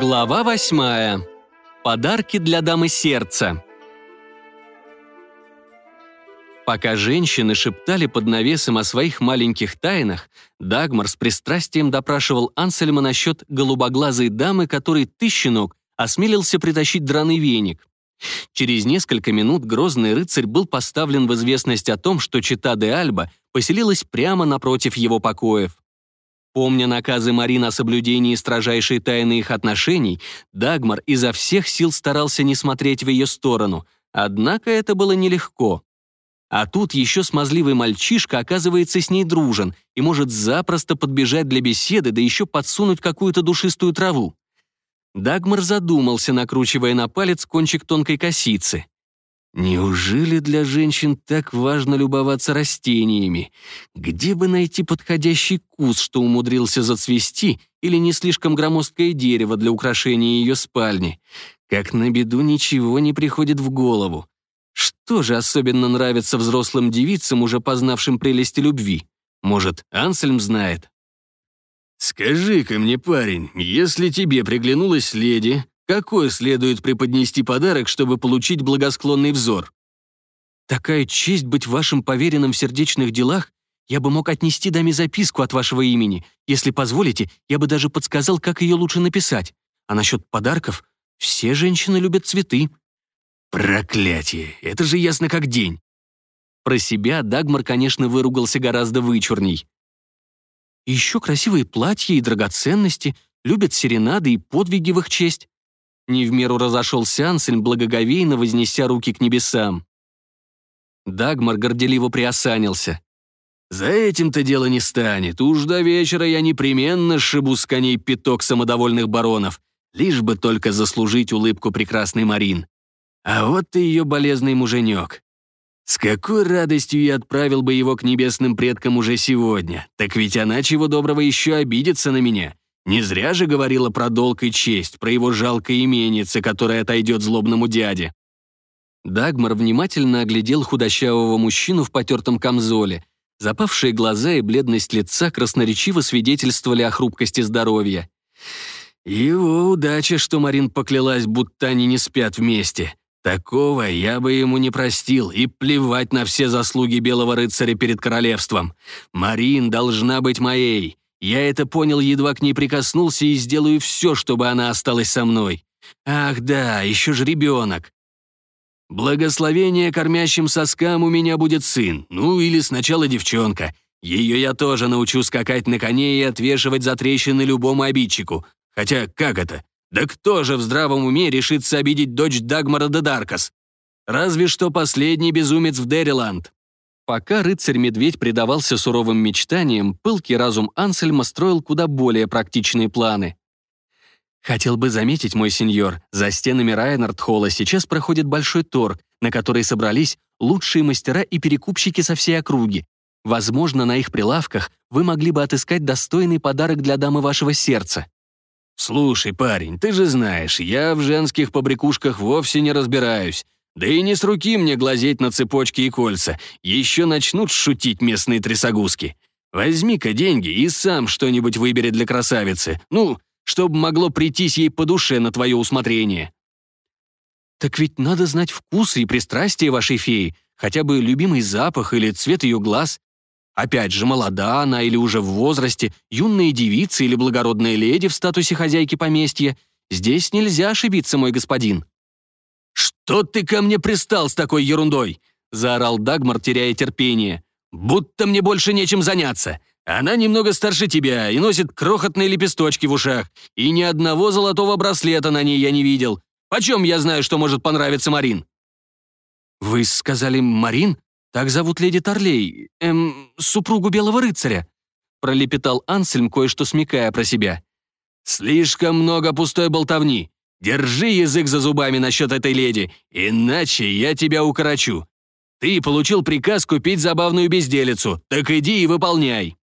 Глава восьмая. Подарки для дамы сердца. Пока женщины шептали под навесом о своих маленьких тайнах, Дагмар с пристрастием допрашивал Ансельма насчет голубоглазой дамы, которой ты, щенок, осмелился притащить драный веник. Через несколько минут грозный рыцарь был поставлен в известность о том, что чита де Альба поселилась прямо напротив его покоев. Помня наказы Марин о соблюдении строжайшей тайны их отношений, Дагмар изо всех сил старался не смотреть в ее сторону, однако это было нелегко. А тут еще смазливый мальчишка оказывается с ней дружен и может запросто подбежать для беседы, да еще подсунуть какую-то душистую траву. Дагмар задумался, накручивая на палец кончик тонкой косицы. Неужели для женщин так важно любоваться растениями? Где бы найти подходящий куст, что умудрился зацвести, или не слишком громоздкое дерево для украшения ее спальни? Как на беду ничего не приходит в голову. Что же особенно нравится взрослым девицам, уже познавшим прелести любви? Может, Ансельм знает? «Скажи-ка мне, парень, если тебе приглянулась леди, какой следует преподнести подарок, чтобы получить благосклонный взор? Такая честь быть вашим поверенным в сердечных делах, я бы мог отнести даме записку от вашего имени. Если позволите, я бы даже подсказал, как ее лучше написать. А насчет подарков, все женщины любят цветы. Проклятие, это же ясно как день. Про себя Дагмар, конечно, выругался гораздо вычурней. еще красивые платья и драгоценности, любят серенады и подвиги в их честь. Не в меру разошелся Ансельм, благоговейно вознеся руки к небесам. Дагмар горделиво приосанился. «За этим-то дело не станет. Уж до вечера я непременно сшибу с коней пяток самодовольных баронов, лишь бы только заслужить улыбку прекрасной Марин. А вот ты ее болезный муженек. С какой радостью я отправил бы его к небесным предкам уже сегодня, так ведь она чего доброго еще обидится на меня. Не зря же говорила про долг и честь, про его жалкое именице, которое отойдет злобному дяде. Дагмар внимательно оглядел худощавого мужчину в потертом камзоле. Запавшие глаза и бледность лица красноречиво свидетельствовали о хрупкости здоровья. Его удача, что Марин поклялась, будто они не спят вместе. Такого я бы ему не простил, и плевать на все заслуги белого рыцаря перед королевством. Марин должна быть моей. Я это понял, едва к ней прикоснулся, и сделаю все, чтобы она осталась со мной. Ах да, еще же ребенок. Благословение кормящим соскам у меня будет сын, ну или сначала девчонка. Ее я тоже научу скакать на коне и отвешивать за трещины любому обидчику. Хотя, как это? Да кто же в здравом уме решится обидеть дочь Дагмара де Даркас? Разве что последний безумец в Дериланд. Пока рыцарь-медведь предавался суровым мечтаниям, пылкий разум Ансельма строил куда более практичные планы. «Хотел бы заметить, мой сеньор, за стенами Райнард-холла сейчас проходит большой торг, на который собрались лучшие мастера и перекупщики со всей округи. Возможно, на их прилавках вы могли бы отыскать достойный подарок для дамы вашего сердца». «Слушай, парень, ты же знаешь, я в женских побрякушках вовсе не разбираюсь. Да и не с руки мне глазеть на цепочки и кольца. Еще начнут шутить местные трясогузки. Возьми-ка деньги и сам что-нибудь выбери для красавицы. Ну, чтобы могло прийтись ей по душе на твое усмотрение». «Так ведь надо знать вкусы и пристрастия вашей феи, хотя бы любимый запах или цвет ее глаз. Опять же, молода она или уже в возрасте, юная девица или благородная леди в статусе хозяйки поместья. Здесь нельзя ошибиться, мой господин». «Что ты ко мне пристал с такой ерундой?» — заорал Дагмар, теряя терпение. «Будто мне больше нечем заняться. Она немного старше тебя и носит крохотные лепесточки в ушах, и ни одного золотого браслета на ней я не видел. Почем я знаю, что может понравиться Марин?» «Вы сказали Марин? Так зовут леди Торлей, эм, супругу Белого рыцаря», пролепетал Ансельм, кое-что смекая про себя. «Слишком много пустой болтовни. Держи язык за зубами насчет этой леди, иначе я тебя укорочу. Ты получил приказ купить забавную безделицу, так иди и выполняй».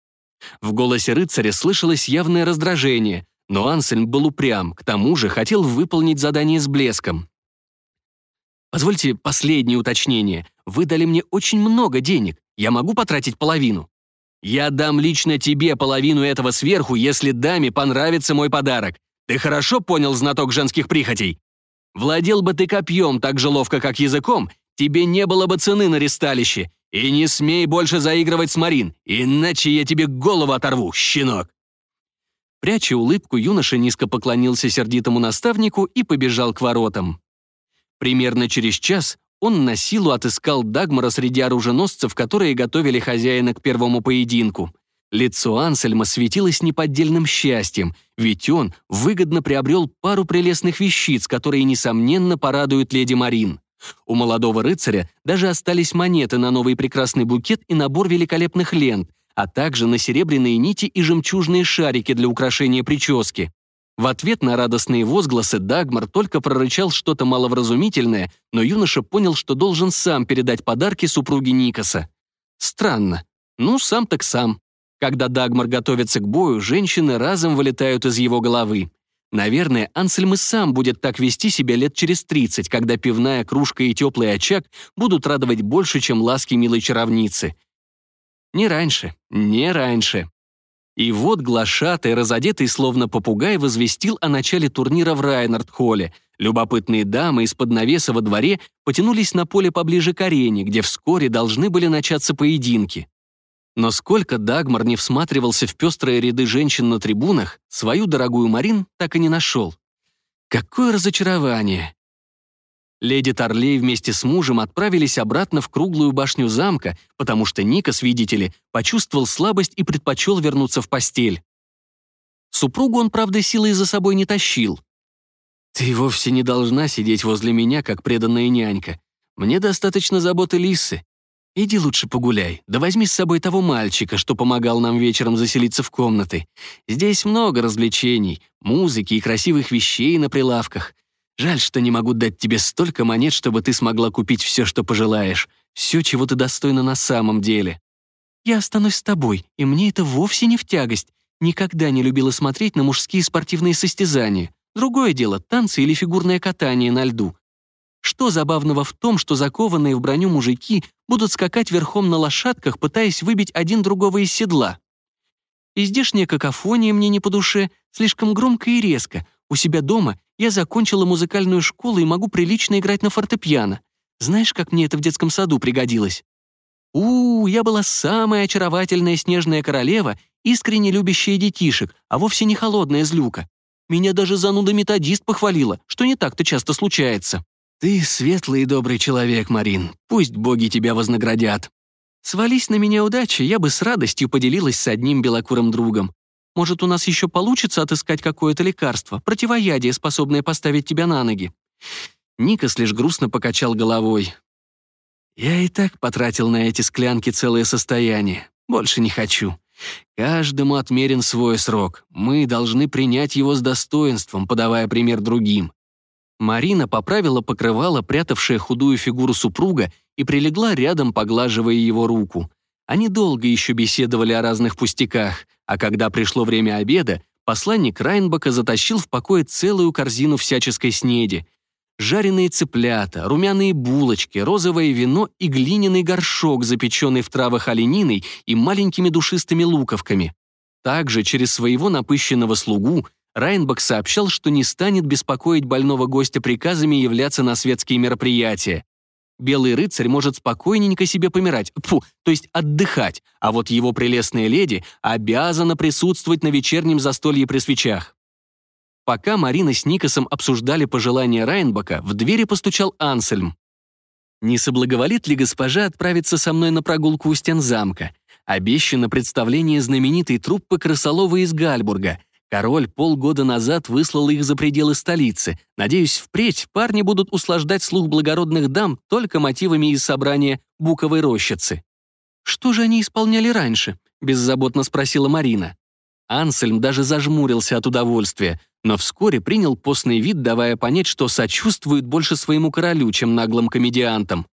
В голосе рыцаря слышалось явное раздражение, но Ансельм был упрям, к тому же хотел выполнить задание с блеском. «Позвольте последнее уточнение. Вы дали мне очень много денег. Я могу потратить половину?» «Я дам лично тебе половину этого сверху, если даме понравится мой подарок. Ты хорошо понял знаток женских прихотей? Владел бы ты копьем так же ловко, как языком, тебе не было бы цены на ресталище. И не смей больше заигрывать с Марин, иначе я тебе голову оторву, щенок!» Пряча улыбку, юноша низко поклонился сердитому наставнику и побежал к воротам. Примерно через час он на силу отыскал Дагмара среди оруженосцев, которые готовили хозяина к первому поединку. Лицо Ансельма светилось неподдельным счастьем, ведь он выгодно приобрел пару прелестных вещиц, которые, несомненно, порадуют леди Марин. У молодого рыцаря даже остались монеты на новый прекрасный букет и набор великолепных лент, а также на серебряные нити и жемчужные шарики для украшения прически. В ответ на радостные возгласы Дагмар только прорычал что-то маловразумительное, но юноша понял, что должен сам передать подарки супруге Никаса. Странно. Ну, сам так сам. Когда Дагмар готовится к бою, женщины разом вылетают из его головы. Наверное, Ансельм и сам будет так вести себя лет через 30, когда пивная кружка и теплый очаг будут радовать больше, чем ласки милой чаровницы. Не раньше, не раньше. И вот глашатый, разодетый словно попугай, возвестил о начале турнира в Райнард-холле. Любопытные дамы из-под навеса во дворе потянулись на поле поближе к арене, где вскоре должны были начаться поединки. Но сколько Дагмар не всматривался в пестрые ряды женщин на трибунах, свою дорогую Марин так и не нашел. Какое разочарование! Леди Торлей вместе с мужем отправились обратно в круглую башню замка, потому что Никас, видите ли, почувствовал слабость и предпочел вернуться в постель. Супругу он, правда, силой за собой не тащил. «Ты вовсе не должна сидеть возле меня, как преданная нянька. Мне достаточно заботы Лисы. Иди лучше погуляй, да возьми с собой того мальчика, что помогал нам вечером заселиться в комнаты. Здесь много развлечений, музыки и красивых вещей на прилавках. Жаль, что не могу дать тебе столько монет, чтобы ты смогла купить все, что пожелаешь, все, чего ты достойна на самом деле. Я останусь с тобой, и мне это вовсе не в тягость. Никогда не любила смотреть на мужские спортивные состязания. Другое дело — танцы или фигурное катание на льду. Что забавного в том, что закованные в броню мужики будут скакать верхом на лошадках, пытаясь выбить один другого из седла? И здешняя какофония мне не по душе, слишком громко и резко. У себя дома я закончила музыкальную школу и могу прилично играть на фортепиано. Знаешь, как мне это в детском саду пригодилось? у, я была самая очаровательная снежная королева, искренне любящая детишек, а вовсе не холодная злюка. Меня даже зануда-методист похвалила, что не так-то часто случается. Ты светлый и добрый человек, Марин. Пусть боги тебя вознаградят. Свались на меня удачи, я бы с радостью поделилась с одним белокурым другом. Может, у нас еще получится отыскать какое-то лекарство, противоядие, способное поставить тебя на ноги?» Никас лишь грустно покачал головой. «Я и так потратил на эти склянки целое состояние. Больше не хочу. Каждому отмерен свой срок. Мы должны принять его с достоинством, подавая пример другим». Марина поправила покрывало, прятавшее худую фигуру супруга, и прилегла рядом, поглаживая его руку. Они долго еще беседовали о разных пустяках, а когда пришло время обеда, посланник Райнбака затащил в покое целую корзину всяческой снеди. Жареные цыплята, румяные булочки, розовое вино и глиняный горшок, запеченный в травах олениной и маленькими душистыми луковками. Также через своего напыщенного слугу Райнбак сообщал, что не станет беспокоить больного гостя приказами являться на светские мероприятия. Белый рыцарь может спокойненько себе помирать, фу, то есть отдыхать, а вот его прелестная леди обязана присутствовать на вечернем застолье при свечах. Пока Марина с Никосом обсуждали пожелания Райнбака, в двери постучал Ансельм. «Не соблаговолит ли госпожа отправиться со мной на прогулку у стен замка? Обещано представление знаменитой труппы крысолова из Гальбурга. Король полгода назад выслал их за пределы столицы. Надеюсь, впредь парни будут услаждать слух благородных дам только мотивами из собрания буковой рощицы. «Что же они исполняли раньше?» — беззаботно спросила Марина. Ансельм даже зажмурился от удовольствия, но вскоре принял постный вид, давая понять, что сочувствует больше своему королю, чем наглым комедиантам.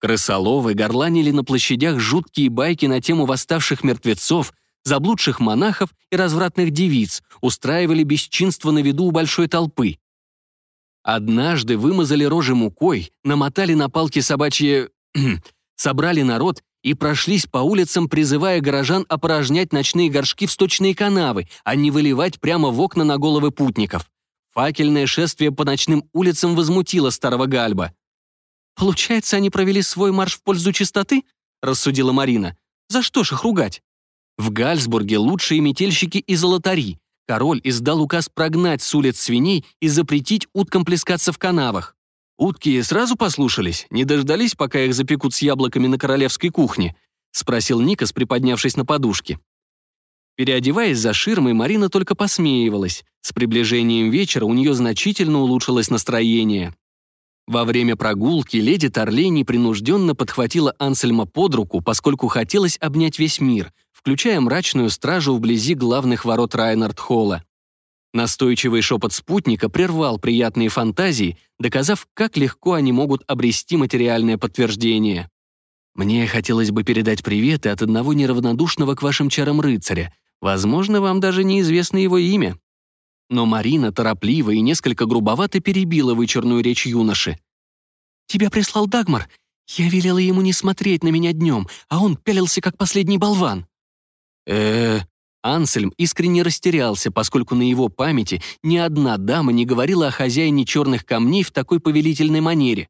Крысоловы горланили на площадях жуткие байки на тему восставших мертвецов, заблудших монахов и развратных девиц, устраивали бесчинство на виду у большой толпы. Однажды вымазали рожи мукой, намотали на палки собачьи... собрали народ и прошлись по улицам, призывая горожан опорожнять ночные горшки в сточные канавы, а не выливать прямо в окна на головы путников. Факельное шествие по ночным улицам возмутило старого Гальба. «Получается, они провели свой марш в пользу чистоты?» — рассудила Марина. «За что ж их ругать?» В Гальсбурге лучшие метельщики и золотари. Король издал указ прогнать с улиц свиней и запретить уткам плескаться в канавах. «Утки сразу послушались? Не дождались, пока их запекут с яблоками на королевской кухне?» — спросил Никас, приподнявшись на подушке. Переодеваясь за ширмой, Марина только посмеивалась. С приближением вечера у нее значительно улучшилось настроение. Во время прогулки леди Торлей непринужденно подхватила Ансельма под руку, поскольку хотелось обнять весь мир, включая мрачную стражу вблизи главных ворот Райнард-Холла. Настойчивый шепот спутника прервал приятные фантазии, доказав, как легко они могут обрести материальное подтверждение. «Мне хотелось бы передать приветы от одного неравнодушного к вашим чарам рыцаря. Возможно, вам даже неизвестно его имя». Но Марина торопливо и несколько грубовато перебила вычурную речь юноши. «Тебя прислал Дагмар. Я велела ему не смотреть на меня днем, а он пялился, как последний болван». «Э-э...» Ансельм искренне растерялся, поскольку на его памяти ни одна дама не говорила о хозяине черных камней в такой повелительной манере.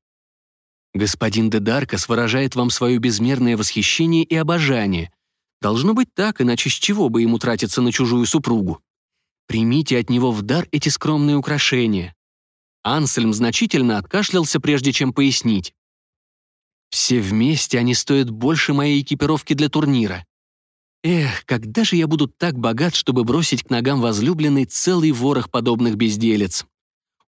«Господин де Даркас выражает вам свое безмерное восхищение и обожание. Должно быть так, иначе с чего бы ему тратиться на чужую супругу? Примите от него в дар эти скромные украшения». Ансельм значительно откашлялся, прежде чем пояснить. «Все вместе они стоят больше моей экипировки для турнира. Эх, когда же я буду так богат, чтобы бросить к ногам возлюбленной целый ворох подобных безделец?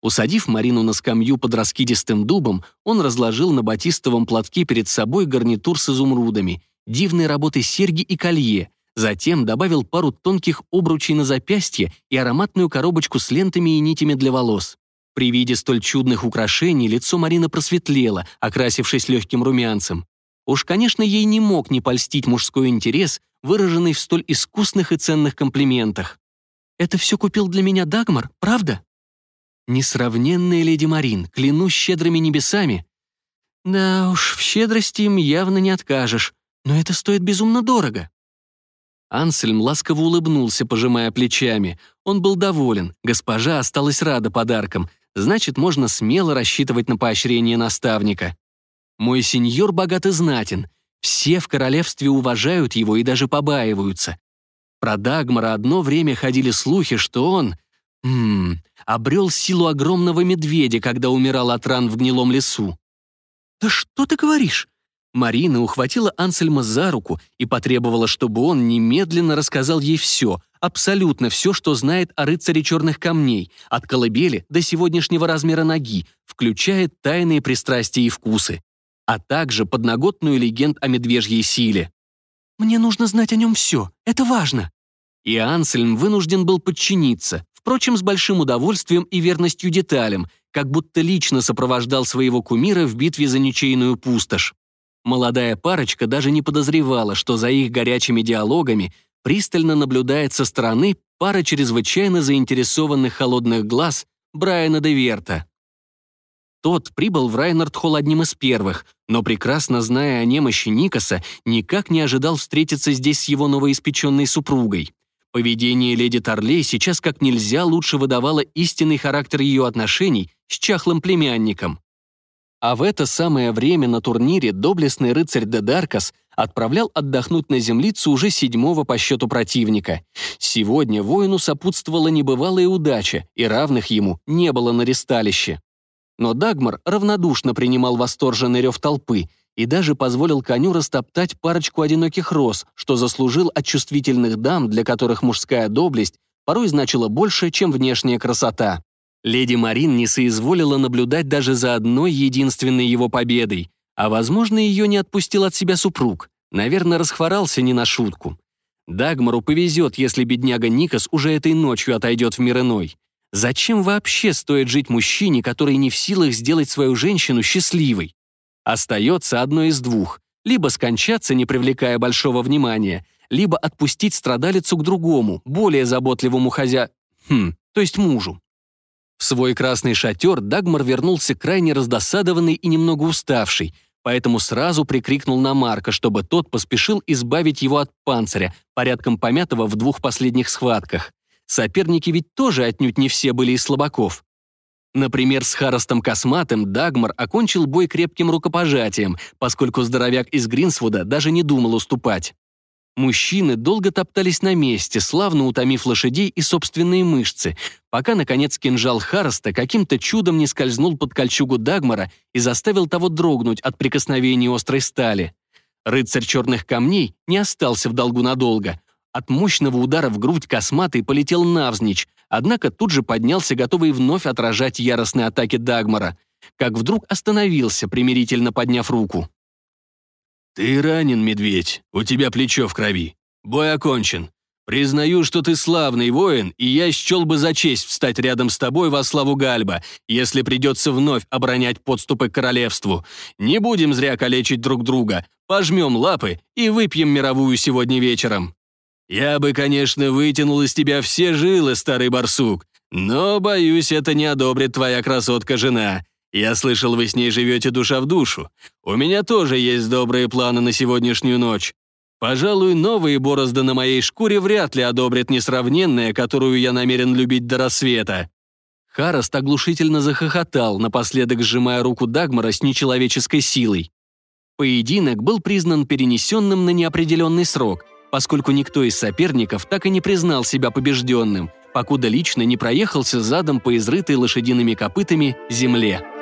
Усадив Марину на скамью под раскидистым дубом, он разложил на батистовом платке перед собой гарнитур с изумрудами, дивной работы серьги и колье, затем добавил пару тонких обручей на запястье и ароматную коробочку с лентами и нитями для волос. При виде столь чудных украшений лицо Марины просветлело, окрасившись легким румянцем. Уж, конечно, ей не мог не польстить мужской интерес, выраженный в столь искусных и ценных комплиментах. «Это все купил для меня Дагмар, правда?» «Несравненная леди Марин, клянусь щедрыми небесами». «Да уж, в щедрости им явно не откажешь, но это стоит безумно дорого». Ансельм ласково улыбнулся, пожимая плечами. Он был доволен, госпожа осталась рада подаркам, значит, можно смело рассчитывать на поощрение наставника. «Мой сеньор богат и знатен, все в королевстве уважают его и даже побаиваются. Про Дагмара одно время ходили слухи, что он... М -м, обрел силу огромного медведя, когда умирал от ран в гнилом лесу. «Да что ты говоришь?» Марина ухватила Ансельма за руку и потребовала, чтобы он немедленно рассказал ей все, абсолютно все, что знает о рыцаре черных камней, от колыбели до сегодняшнего размера ноги, включая тайные пристрастия и вкусы а также подноготную легенд о медвежьей силе. «Мне нужно знать о нем все, это важно». И Ансельм вынужден был подчиниться, впрочем, с большим удовольствием и верностью деталям, как будто лично сопровождал своего кумира в битве за ничейную пустошь. Молодая парочка даже не подозревала, что за их горячими диалогами пристально наблюдает со стороны пара чрезвычайно заинтересованных холодных глаз Брайана де Верта. Тот прибыл в Райнардхолл одним из первых, но, прекрасно зная о немощи Никаса, никак не ожидал встретиться здесь с его новоиспеченной супругой. Поведение леди Торлей сейчас как нельзя лучше выдавало истинный характер ее отношений с чахлым племянником. А в это самое время на турнире доблестный рыцарь Дедаркас отправлял отдохнуть на землицу уже седьмого по счету противника. Сегодня воину сопутствовала небывалая удача, и равных ему не было на ресталище. Но Дагмар равнодушно принимал восторженный рев толпы и даже позволил коню растоптать парочку одиноких роз, что заслужил от чувствительных дам, для которых мужская доблесть порой значила больше, чем внешняя красота. Леди Марин не соизволила наблюдать даже за одной единственной его победой, а, возможно, ее не отпустил от себя супруг. Наверное, расхворался не на шутку. Дагмару повезет, если бедняга Никас уже этой ночью отойдет в мир иной. Зачем вообще стоит жить мужчине, который не в силах сделать свою женщину счастливой? Остается одно из двух. Либо скончаться, не привлекая большого внимания, либо отпустить страдалицу к другому, более заботливому хозя... Хм, то есть мужу. В свой красный шатер Дагмар вернулся крайне раздосадованный и немного уставший, поэтому сразу прикрикнул на Марка, чтобы тот поспешил избавить его от панциря, порядком помятого в двух последних схватках. Соперники ведь тоже отнюдь не все были из слабаков. Например, с Харростом Косматым Дагмар окончил бой крепким рукопожатием, поскольку здоровяк из Гринсвуда даже не думал уступать. Мужчины долго топтались на месте, славно утомив лошадей и собственные мышцы, пока, наконец, кинжал Харроста каким-то чудом не скользнул под кольчугу Дагмара и заставил того дрогнуть от прикосновения острой стали. Рыцарь черных камней не остался в долгу надолго. От мощного удара в грудь косматый полетел навзничь, однако тут же поднялся, готовый вновь отражать яростные атаки Дагмара, как вдруг остановился, примирительно подняв руку. «Ты ранен, медведь, у тебя плечо в крови. Бой окончен. Признаю, что ты славный воин, и я счел бы за честь встать рядом с тобой во славу Гальба, если придется вновь оборонять подступы к королевству. Не будем зря калечить друг друга, пожмем лапы и выпьем мировую сегодня вечером. Я бы, конечно, вытянул из тебя все жилы, старый барсук, но, боюсь, это не одобрит твоя красотка-жена. Я слышал, вы с ней живете душа в душу. У меня тоже есть добрые планы на сегодняшнюю ночь. Пожалуй, новые борозды на моей шкуре вряд ли одобрят несравненное, которую я намерен любить до рассвета». Хараст оглушительно захохотал, напоследок сжимая руку Дагмара с нечеловеческой силой. Поединок был признан перенесенным на неопределенный срок, поскольку никто из соперников так и не признал себя побежденным, покуда лично не проехался задом по изрытой лошадиными копытами земле.